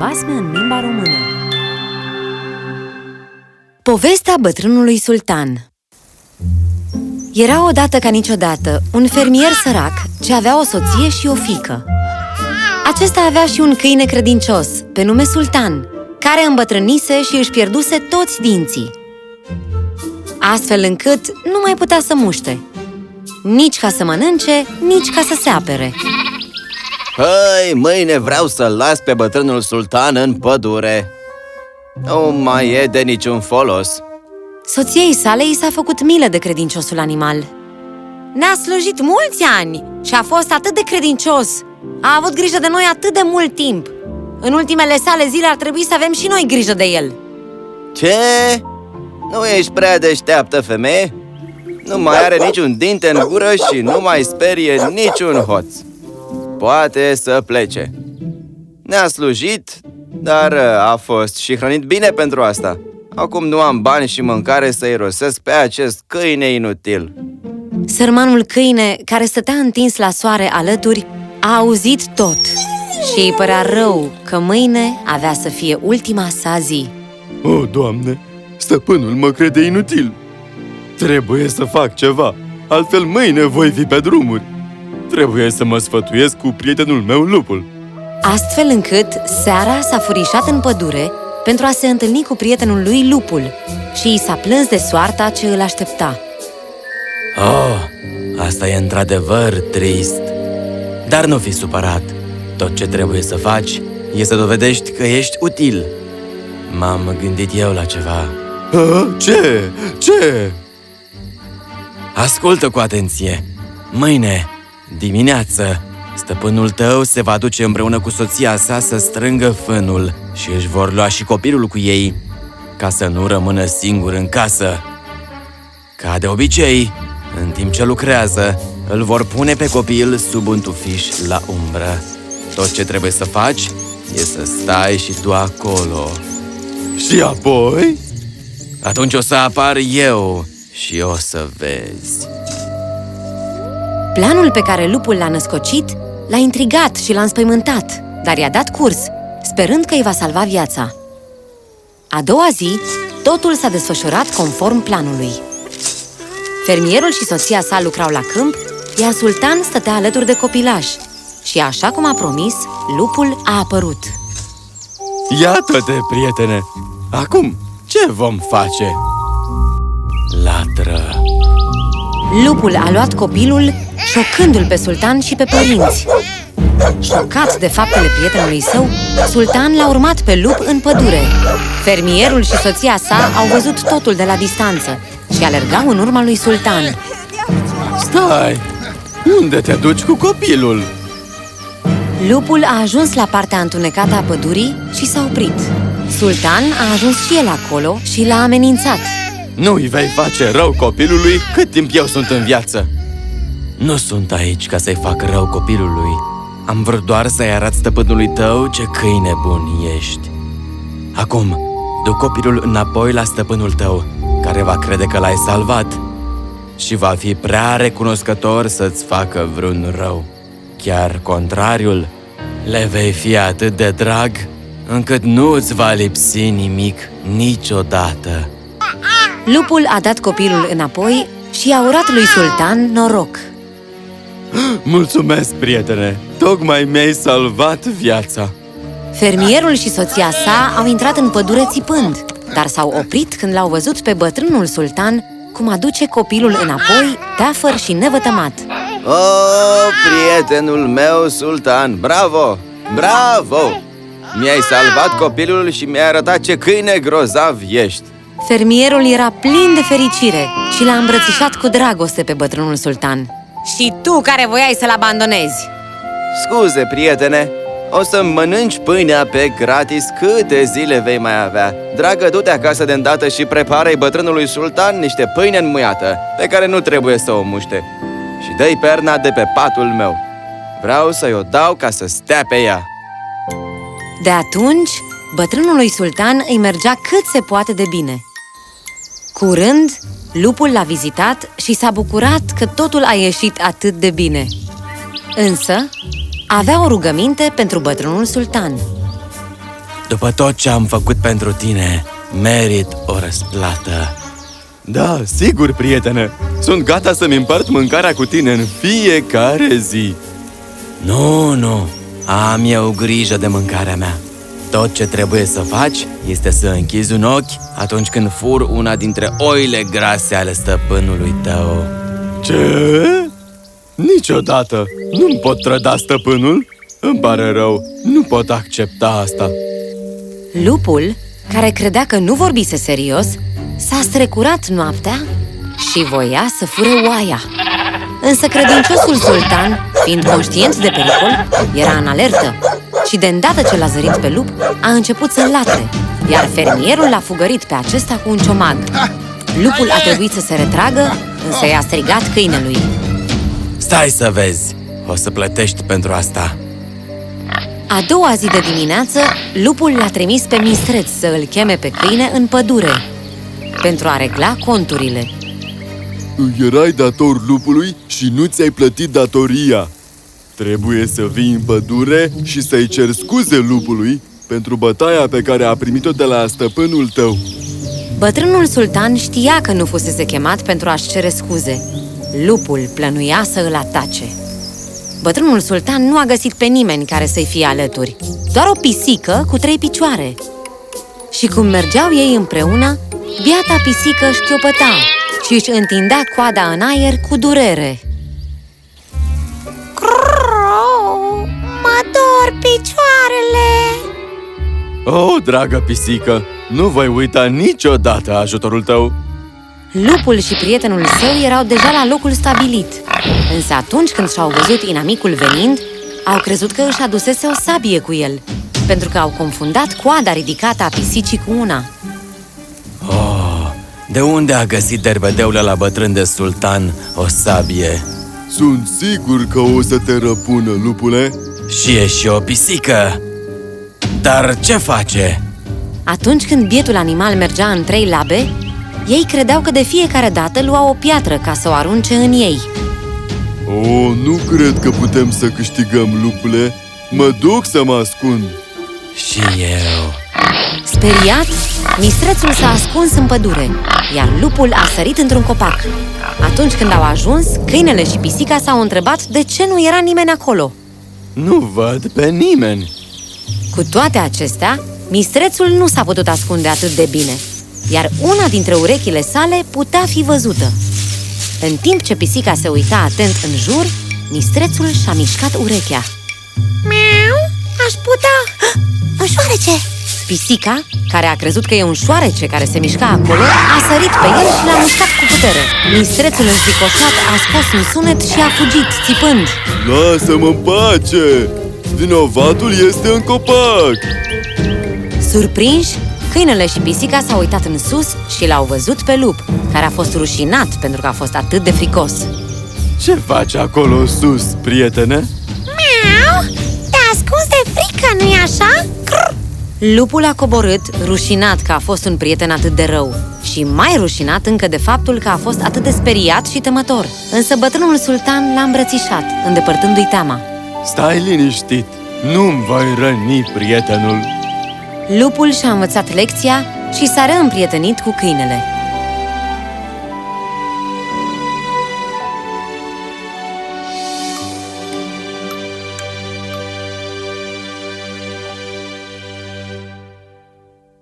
basme în limba română. Povestea bătrânului sultan. Era odată ca niciodată un fermier sărac ce avea o soție și o fică. Acesta avea și un câine credincios, pe nume Sultan, care îmbătrânise și își pierduse toți dinții. Astfel încât nu mai putea să muște. Nici ca să mănânce, nici ca să se apere Hăi, mâine vreau să-l las pe bătrânul sultan în pădure. Nu mai e de niciun folos. Soției sale i s-a făcut milă de credinciosul animal. Ne-a slujit mulți ani și a fost atât de credincios. A avut grijă de noi atât de mult timp. În ultimele sale zile ar trebui să avem și noi grijă de el. Ce? Nu ești prea deșteaptă, femeie? Nu mai are niciun dinte în gură și nu mai sperie niciun hoț poate să plece. Ne-a slujit, dar uh, a fost și hrănit bine pentru asta. Acum nu am bani și mâncare să-i rosesc pe acest câine inutil. Sărmanul câine, care stătea întins la soare alături, a auzit tot și îi părea rău că mâine avea să fie ultima sa zi. O, Doamne, stăpânul mă crede inutil. Trebuie să fac ceva, altfel mâine voi fi pe drumuri Trebuie să mă sfătuiesc cu prietenul meu lupul. Astfel încât seara s-a furișat în pădure pentru a se întâlni cu prietenul lui lupul și i s-a plâns de soarta ce îl aștepta. Oh, asta e într-adevăr trist. Dar nu fi supărat. Tot ce trebuie să faci e să dovedești că ești util. M-am gândit eu la ceva. A, Ce? Ce? Ascultă cu atenție. Mâine Dimineață, stăpânul tău se va duce împreună cu soția sa să strângă fânul și își vor lua și copilul cu ei, ca să nu rămână singur în casă. Ca de obicei, în timp ce lucrează, îl vor pune pe copil sub un tufiș la umbră. Tot ce trebuie să faci e să stai și tu acolo. Și apoi? Atunci o să apar eu și o să vezi. Planul pe care lupul l-a născocit l-a intrigat și l-a înspăimântat, dar i-a dat curs, sperând că îi va salva viața. A doua zi, totul s-a desfășurat conform planului. Fermierul și soția sa lucrau la câmp, iar sultan stătea alături de copilaș. Și așa cum a promis, lupul a apărut. Iată-te, prietene! Acum, ce vom face? Latră! Lupul a luat copilul șocându-l pe sultan și pe părinți. Șocat de faptele prietenului său, sultan l-a urmat pe lup în pădure. Fermierul și soția sa au văzut totul de la distanță și alergau în urma lui sultan. Stai! Unde te duci cu copilul? Lupul a ajuns la partea întunecată a pădurii și s-a oprit. Sultan a ajuns și el acolo și l-a amenințat. Nu-i vei face rău copilului cât timp eu sunt în viață! Nu sunt aici ca să-i fac rău copilului. Am vrut doar să-i arăt stăpânului tău ce câine bun ești. Acum, du copilul înapoi la stăpânul tău, care va crede că l-ai salvat și va fi prea recunoscător să-ți facă vreun rău. Chiar contrariul, le vei fi atât de drag încât nu îți va lipsi nimic niciodată. Lupul a dat copilul înapoi și a urat lui Sultan noroc. Mulțumesc, prietene! Tocmai mi-ai salvat viața! Fermierul și soția sa au intrat în pădure țipând, dar s-au oprit când l-au văzut pe bătrânul sultan cum aduce copilul înapoi, teafăr și nevătămat. O, prietenul meu, sultan! Bravo! Bravo! Mi-ai salvat copilul și mi-ai arătat ce câine grozav ești! Fermierul era plin de fericire și l-a îmbrățișat cu dragoste pe bătrânul sultan. Și tu care voiai să-l abandonezi! Scuze, prietene, o să mănânci pâinea pe gratis câte zile vei mai avea. Dragă, du-te acasă de îndată și prepară-i bătrânului sultan niște pâine înmuiată, pe care nu trebuie să o muște. Și dă-i perna de pe patul meu. Vreau să-i o dau ca să stea pe ea. De atunci, bătrânului sultan îi mergea cât se poate de bine. Curând, lupul l-a vizitat și s-a bucurat că totul a ieșit atât de bine. Însă, avea o rugăminte pentru bătrânul sultan. După tot ce am făcut pentru tine, merit o răsplată. Da, sigur, prietene! Sunt gata să-mi împart mâncarea cu tine în fiecare zi! Nu, nu, am eu grijă de mâncarea mea. Tot ce trebuie să faci este să închizi un ochi atunci când fur una dintre oile grase ale stăpânului tău. Ce? Niciodată! Nu-mi pot trăda stăpânul? Îmi pare rău, nu pot accepta asta. Lupul, care credea că nu vorbise serios, s-a strecurat noaptea și voia să fure oaia. Însă credinciosul sultan, fiind conștient de pericol, era în alertă și de îndată ce l-a zărit pe lup, a început să latre, iar fermierul l-a fugărit pe acesta cu un ciomag. Lupul a trebuit să se retragă, însă i-a strigat câinelui. Stai să vezi, o să plătești pentru asta. A doua zi de dimineață, lupul l-a trimis pe mistreț să îl cheme pe câine în pădure pentru a regla conturile. Îi erai dator lupului și nu ți-ai plătit datoria. Trebuie să vii în pădure și să-i cer scuze lupului pentru bătaia pe care a primit-o de la stăpânul tău. Bătrânul sultan știa că nu fusese chemat pentru a-și cere scuze. Lupul plănuia să îl atace. Bătrânul sultan nu a găsit pe nimeni care să-i fie alături, doar o pisică cu trei picioare. Și cum mergeau ei împreună, biata pisică șchiopăta și își întindea coada în aer cu durere. Mă dor picioarele! Oh, dragă pisică, nu voi uita niciodată ajutorul tău! Lupul și prietenul său erau deja la locul stabilit Însă atunci când și-au văzut inamicul venind Au crezut că își adusese o sabie cu el Pentru că au confundat coada ridicată a pisicii cu una Oh, de unde a găsit derbedeul la bătrân de sultan o sabie? Sunt sigur că o să te răpună, lupule! Și e și o pisică! Dar ce face? Atunci când bietul animal mergea în trei labe Ei credeau că de fiecare dată lua o piatră ca să o arunce în ei Oh, nu cred că putem să câștigăm, lupule! Mă duc să mă ascund! Și eu... Speriat, mistrețul s-a ascuns în pădure Iar lupul a sărit într-un copac Atunci când au ajuns, câinele și pisica s-au întrebat de ce nu era nimeni acolo Nu văd pe nimeni! Cu toate acestea, mistrețul nu s-a putut ascunde atât de bine Iar una dintre urechile sale putea fi văzută În timp ce pisica se uita atent în jur, mistrețul și-a mișcat urechea Miau, aș putea... Un șoarece! Pisica, care a crezut că e un șoarece care se mișca acolo, a sărit pe el și l-a mușcat cu putere. Mistrețul înzicoșat a scos un sunet și a fugit, țipând. Lasă-mă în pace! Vinovatul este în copac! Surprinși, câinele și pisica s-au uitat în sus și l-au văzut pe lup, care a fost rușinat pentru că a fost atât de fricos. Ce faci acolo sus, prietene? Miau, te-a ascuns de frică, nu-i așa? Crr. Lupul a coborât, rușinat că a fost un prieten atât de rău și mai rușinat încă de faptul că a fost atât de speriat și temător. Însă bătrânul sultan l-a îmbrățișat, îndepărtându-i teama. Stai liniștit! Nu-mi voi răni prietenul! Lupul și-a învățat lecția și s-a reîmprietenit cu câinele.